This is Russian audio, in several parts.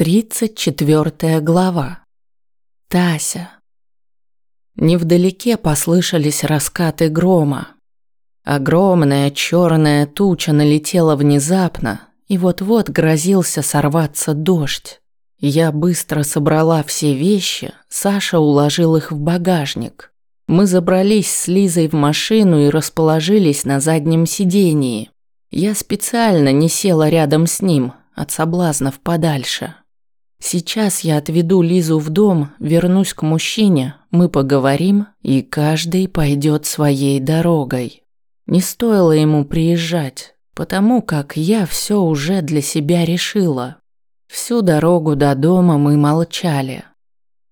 Тридцать четвертая глава. Тася. Невдалеке послышались раскаты грома. Огромная черная туча налетела внезапно, и вот-вот грозился сорваться дождь. Я быстро собрала все вещи, Саша уложил их в багажник. Мы забрались с Лизой в машину и расположились на заднем сидении. Я специально не села рядом с ним, от соблазнов подальше. Сейчас я отведу Лизу в дом, вернусь к мужчине, мы поговорим, и каждый пойдет своей дорогой. Не стоило ему приезжать, потому как я все уже для себя решила. Всю дорогу до дома мы молчали.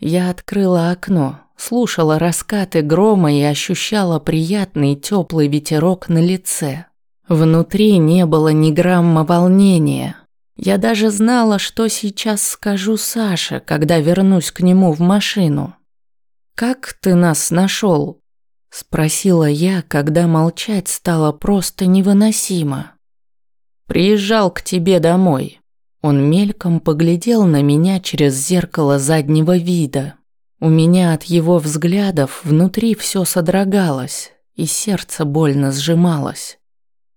Я открыла окно, слушала раскаты грома и ощущала приятный теплый ветерок на лице. Внутри не было ни грамма волнения, я даже знала, что сейчас скажу Саше, когда вернусь к нему в машину. «Как ты нас нашел? Спросила я, когда молчать стало просто невыносимо. «Приезжал к тебе домой». Он мельком поглядел на меня через зеркало заднего вида. У меня от его взглядов внутри все содрогалось, и сердце больно сжималось.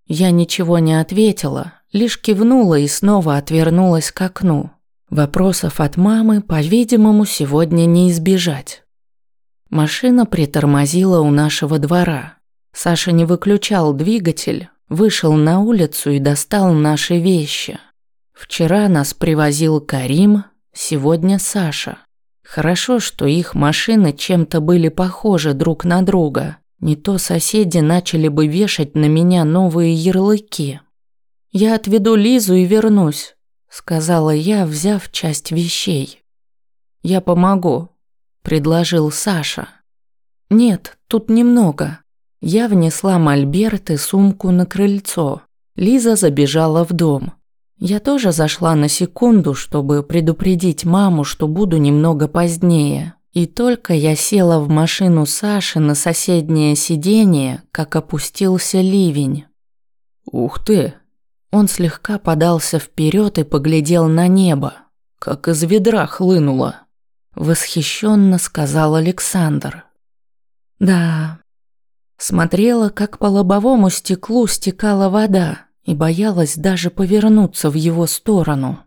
Я ничего не ответила, лишь кивнула и снова отвернулась к окну. Вопросов от мамы, по-видимому, сегодня не избежать. Машина притормозила у нашего двора. Саша не выключал двигатель, вышел на улицу и достал наши вещи. Вчера нас привозил Карим, сегодня Саша. Хорошо, что их машины чем-то были похожи друг на друга. Не то соседи начали бы вешать на меня новые ярлыки. «Я отведу Лизу и вернусь», – сказала я, взяв часть вещей. «Я помогу», – предложил Саша. «Нет, тут немного». Я внесла мольберт и сумку на крыльцо. Лиза забежала в дом. Я тоже зашла на секунду, чтобы предупредить маму, что буду немного позднее. И только я села в машину Саши на соседнее сиденье, как опустился ливень. «Ух ты!» Он слегка подался вперед и поглядел на небо. Как из ведра хлынуло. Восхищенно сказал Александр. Да. Смотрела, как по лобовому стеклу стекала вода, и боялась даже повернуться в его сторону.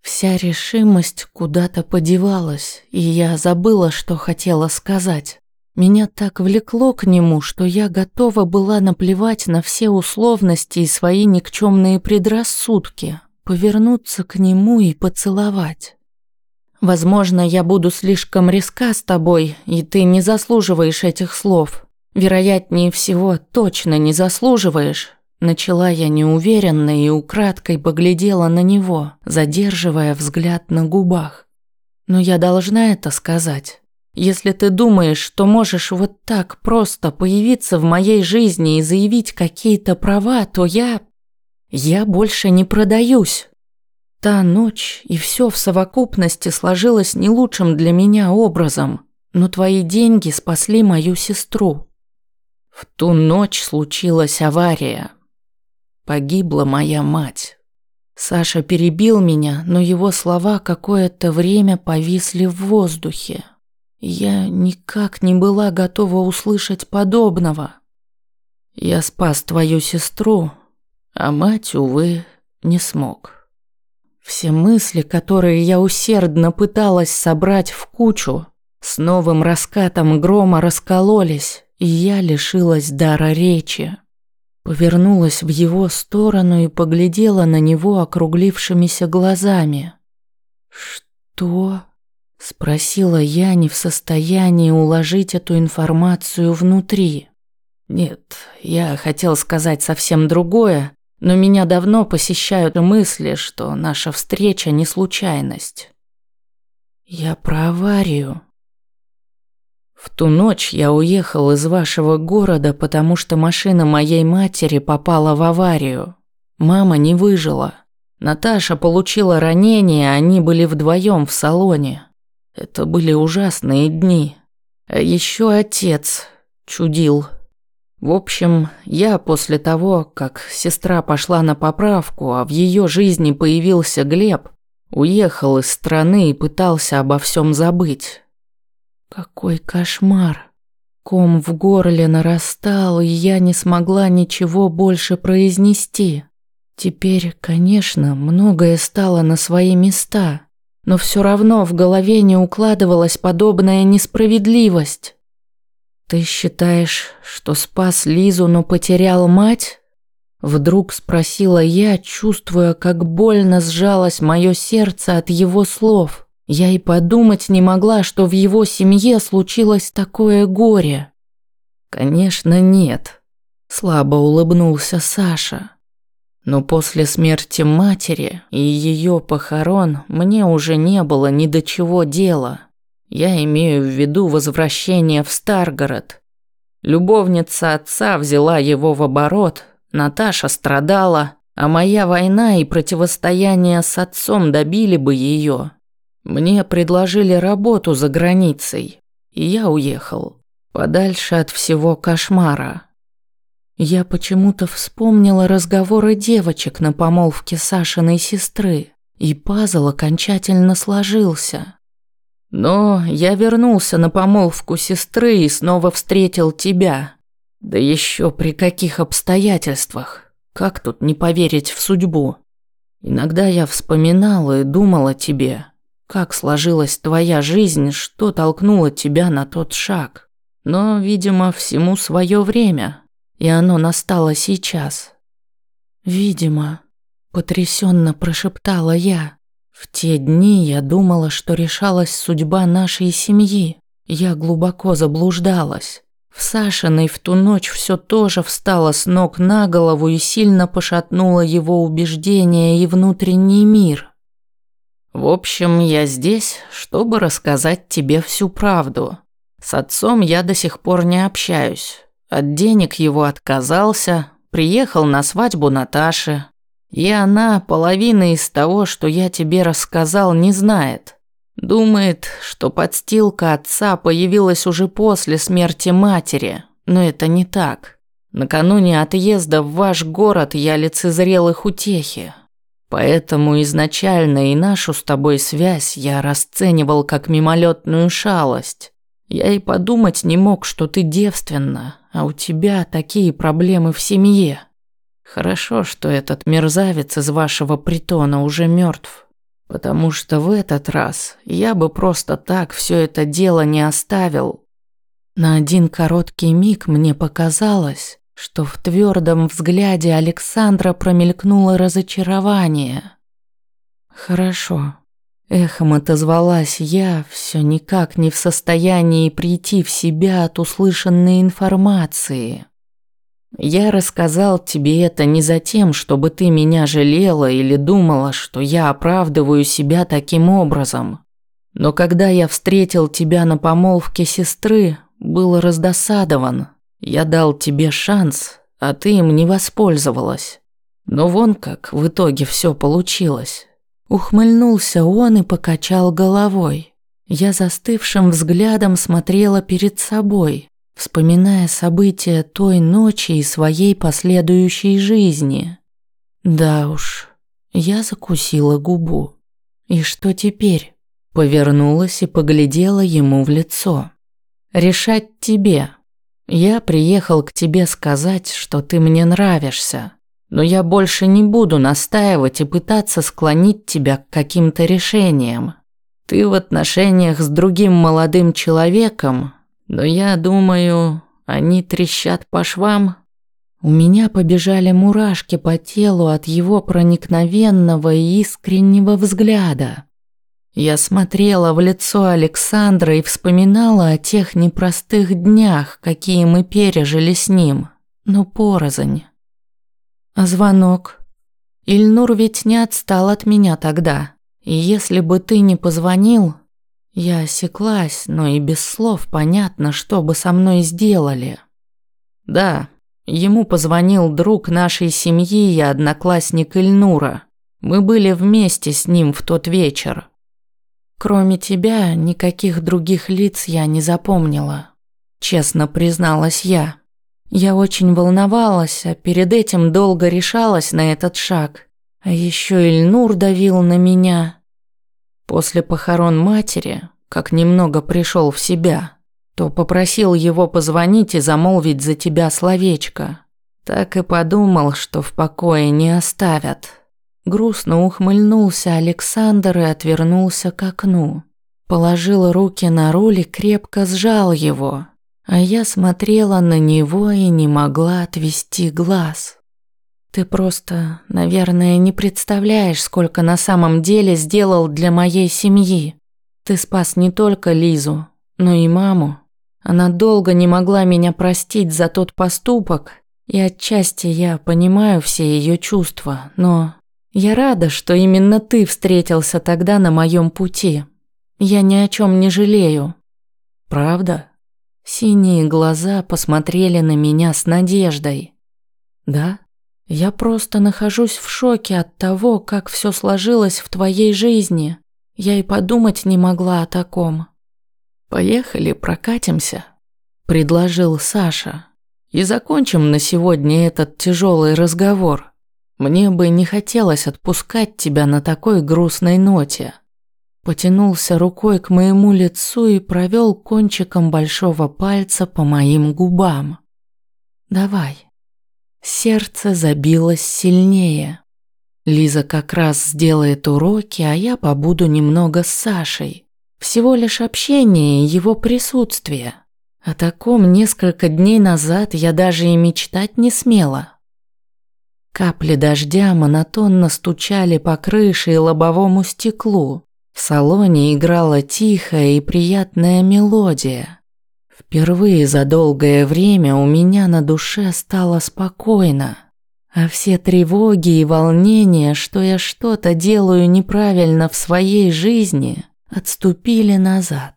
Вся решимость куда-то подевалась, и я забыла, что хотела сказать. Меня так влекло к нему, что я готова была наплевать на все условности и свои никчемные предрассудки, повернуться к нему и поцеловать. Возможно, я буду слишком резка с тобой, и ты не заслуживаешь этих слов. Вероятнее всего, точно не заслуживаешь. Начала я неуверенно и украдкой поглядела на него, задерживая взгляд на губах. Но я должна это сказать. Если ты думаешь, что можешь вот так просто появиться в моей жизни и заявить какие-то права, то я... Я больше не продаюсь. Та ночь и все в совокупности сложилось не лучшим для меня образом, но твои деньги спасли мою сестру. В ту ночь случилась авария. Погибла моя мать. Саша перебил меня, но его слова какое-то время повисли в воздухе. Я никак не была готова услышать подобного. Я спас твою сестру, а мать, увы, не смог. Все мысли, которые я усердно пыталась собрать в кучу, с новым раскатом грома раскололись, и я лишилась дара речи. Повернулась в его сторону и поглядела на него округлившимися глазами. «Что?» Спросила я, не в состоянии уложить эту информацию внутри. Нет, я хотел сказать совсем другое, но меня давно посещают мысли, что наша встреча не случайность. Я про аварию. В ту ночь я уехал из вашего города, потому что машина моей матери попала в аварию. Мама не выжила. Наташа получила ранение, они были вдвоем в салоне. Это были ужасные дни. А еще отец чудил. В общем, я после того, как сестра пошла на поправку, а в ее жизни появился Глеб, Уехал из страны и пытался обо всем забыть. Какой кошмар. Ком в горле нарастал, и я не смогла ничего больше произнести. Теперь, конечно, многое стало на свои места, но все равно в голове не укладывалась подобная несправедливость. Ты считаешь, что спас Лизу, но потерял мать? Вдруг спросила я, чувствуя, как больно сжалось мое сердце от его слов. Я и подумать не могла, что в его семье случилось такое горе. Конечно, нет. Слабо улыбнулся Саша. Но после смерти матери и ее похорон мне уже не было ни до чего дела. Я имею в виду возвращение в Старгород. Любовница отца взяла его в оборот, Наташа страдала, а моя война и противостояние с отцом добили бы ее. Мне предложили работу за границей, и я уехал, подальше от всего кошмара. Я почему-то вспомнила разговоры девочек на помолвке Сашиной сестры, и пазл окончательно сложился. Но я вернулся на помолвку сестры и снова встретил тебя. Да еще при каких обстоятельствах? Как тут не поверить в судьбу? Иногда я вспоминала и думала о тебе. Как сложилась твоя жизнь, что толкнуло тебя на тот шаг. Но, видимо, всему свое время, и оно настало сейчас. Видимо, потрясенно прошептала я. В те дни я думала, что решалась судьба нашей семьи. Я глубоко заблуждалась. В Сашиной в ту ночь все тоже встало с ног на голову и сильно пошатнуло его убеждения и внутренний мир. В общем, я здесь, чтобы рассказать тебе всю правду. С отцом я до сих пор не общаюсь. От денег его отказался, приехал на свадьбу Наташи. И она половины из того, что я тебе рассказал, не знает. Думает, что подстилка отца появилась уже после смерти матери, но это не так. Накануне отъезда в ваш город я лицезрел их утехи. Поэтому изначально и нашу с тобой связь я расценивал как мимолетную шалость. Я и подумать не мог, что ты девственна, а у тебя такие проблемы в семье. Хорошо, что этот мерзавец из вашего притона уже мертв. Потому что в этот раз я бы просто так все это дело не оставил. На один короткий миг мне показалось, что в твердом взгляде Александра промелькнуло разочарование. Хорошо. Эхом отозвалась я, все никак не в состоянии прийти в себя от услышанной информации. Я рассказал тебе это не за тем, чтобы ты меня жалела или думала, что я оправдываю себя таким образом. Но когда я встретил тебя на помолвке сестры, был раздосадован. Я дал тебе шанс, а ты им не воспользовалась. Но вон как в итоге все получилось. Ухмыльнулся он и покачал головой. Я застывшим взглядом смотрела перед собой, вспоминая события той ночи и своей последующей жизни. Да уж, я закусила губу. И что теперь? Повернулась и поглядела ему в лицо. Решать тебе. Я приехал к тебе сказать, что ты мне нравишься. Но я больше не буду настаивать и пытаться склонить тебя к каким-то решениям. Ты в отношениях с другим молодым человеком но я думаю, они трещат по швам. У меня побежали мурашки по телу от его проникновенного и искреннего взгляда. Я смотрела в лицо Александра и вспоминала о тех непростых днях, какие мы пережили с ним, но порознь. А звонок? Ильнур ведь не отстал от меня тогда. И если бы ты не позвонил, я осеклась, но и без слов понятно, что бы со мной сделали. Да, ему позвонил друг нашей семьи и одноклассник Ильнура. Мы были вместе с ним в тот вечер. Кроме тебя, никаких других лиц я не запомнила. Честно призналась я. Я очень волновалась, а перед этим долго решалась на этот шаг. А еще Ильнур давил на меня. После похорон матери, как немного пришел в себя, то попросил его позвонить и замолвить за тебя словечко. Так и подумал, что в покое не оставят. Грустно ухмыльнулся Александр и отвернулся к окну. Положил руки на руль и крепко сжал его. А я смотрела на него и не могла отвести глаз. Ты просто, наверное, не представляешь, сколько на самом деле сделал для моей семьи. Ты спас не только Лизу, но и маму. Она долго не могла меня простить за тот поступок, и отчасти я понимаю все ее чувства, но я рада, что именно ты встретился тогда на моем пути. Я ни о чем не жалею. Правда? Синие глаза посмотрели на меня с надеждой. Да? Я просто нахожусь в шоке от того, как все сложилось в твоей жизни. Я и подумать не могла о таком. Поехали, прокатимся, предложил Саша. И закончим на сегодня этот тяжелый разговор. Мне бы не хотелось отпускать тебя на такой грустной ноте. Потянулся рукой к моему лицу и провел кончиком большого пальца по моим губам. Давай. Сердце забилось сильнее. Лиза как раз сделает уроки, а я побуду немного с Сашей. Всего лишь общение и его присутствие. О таком несколько дней назад я даже и мечтать не смела. Капли дождя монотонно стучали по крыше и лобовому стеклу. В салоне играла тихая и приятная мелодия. Впервые за долгое время у меня на душе стало спокойно, а все тревоги и волнения, что я что-то делаю неправильно в своей жизни, отступили назад.